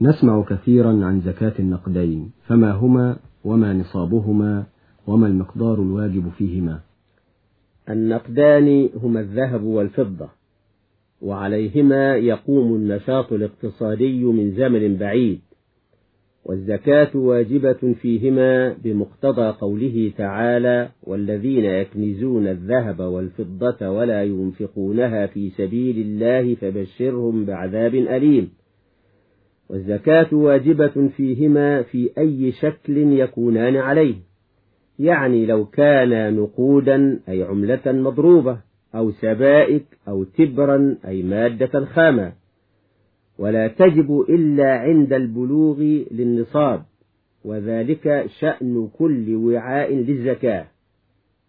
نسمع كثيرا عن زكاة النقدين فما هما وما نصابهما وما المقدار الواجب فيهما؟ النقدان هما الذهب والفضة وعليهما يقوم النشاط الاقتصادي من زمن بعيد والزكاة واجبة فيهما بمقتضى قوله تعالى والذين يكنزون الذهب والفضة ولا ينفقونها في سبيل الله فبشرهم بعذاب أليم والزكاة واجبة فيهما في أي شكل يكونان عليه. يعني لو كان نقودا أي عملة مضروبة أو سبائك أو تبرا أي مادة خامة ولا تجب إلا عند البلوغ للنصاب وذلك شأن كل وعاء للزكاة.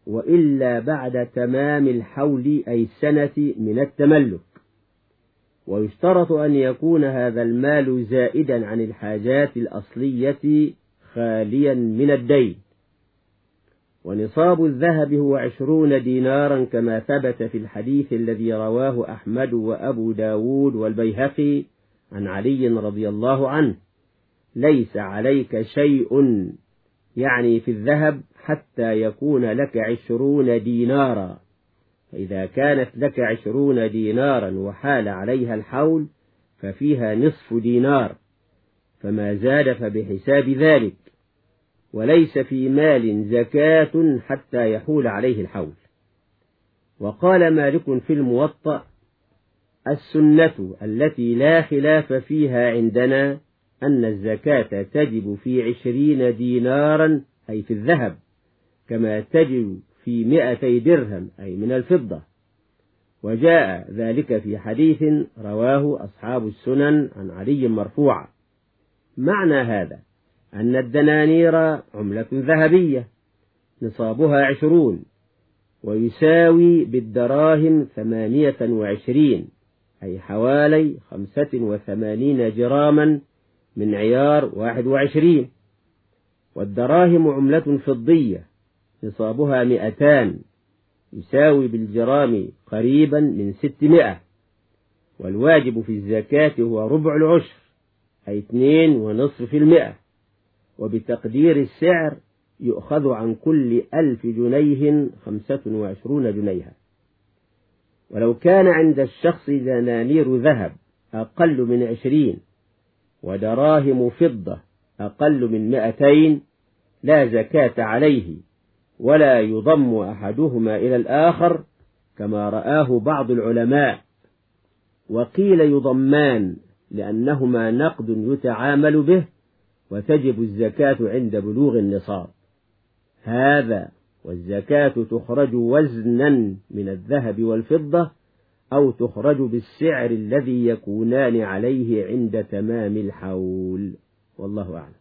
وإلا بعد تمام الحول أي السنة من التملك. ويشترط أن يكون هذا المال زائدا عن الحاجات الأصلية خاليا من الدين. ونصاب الذهب هو عشرون دينارا كما ثبت في الحديث الذي رواه أحمد وأبو داود والبيهقي عن علي رضي الله عنه. ليس عليك شيء يعني في الذهب حتى يكون لك عشرون دينارا. فإذا كانت لك عشرون دينارا وحال عليها الحول ففيها نصف دينار فما زاد فبحساب ذلك وليس في مال زكاة حتى يحول عليه الحول. وقال مالك في الموطأ السنة التي لا خلاف فيها عندنا أن الزكاة تجب في عشرين دينارا أي في الذهب كما تجب في مئتي درهم أي من الفضة. وجاء ذلك في حديث رواه أصحاب السنن عن علي مرفوعا. معنى هذا أن الدنانير عملة ذهبية نصابها عشرون ويساوي بالدراهم ثمانية وعشرين أي حوالي خمسة وثمانين جراما من عيار واحد وعشرين. والدراهم عملة فضية نصابها مئتان يساوي بالجرام قريبا من ستمائة. والواجب في الزكاة هو ربع العشر أي اثنين ونصف في المئة. وبتقدير السعر يؤخذ عن كل ألف جنيه خمسة وعشرون جنيها. ولو كان عند الشخص دنانير ذهب أقل من عشرين ودراهم فضة أقل من مئتين لا زكاة عليه. ولا يضم أحدهما إلى الآخر كما رآه بعض العلماء. وقيل يضمان لأنهما نقد يتعامل به وتجب الزكاة عند بلوغ النصاب. هذا والزكاة تخرج وزنا من الذهب والفضة أو تخرج بالسعر الذي يكونان عليه عند تمام الحول. والله أعلم.